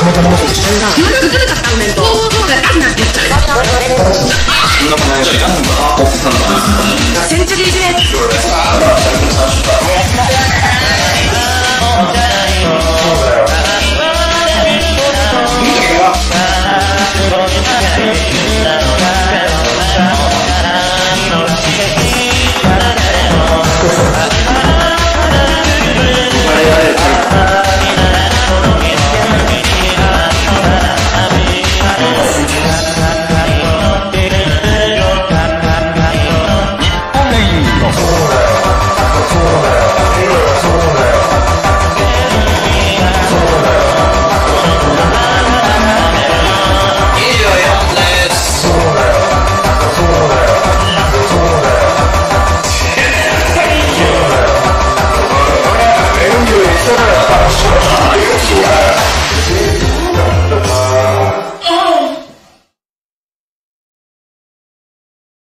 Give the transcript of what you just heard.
そのための一瞬だ生まれてずれたサウメントそうなんて言ったらそんなことないじゃんさんだセンチュリー。ジット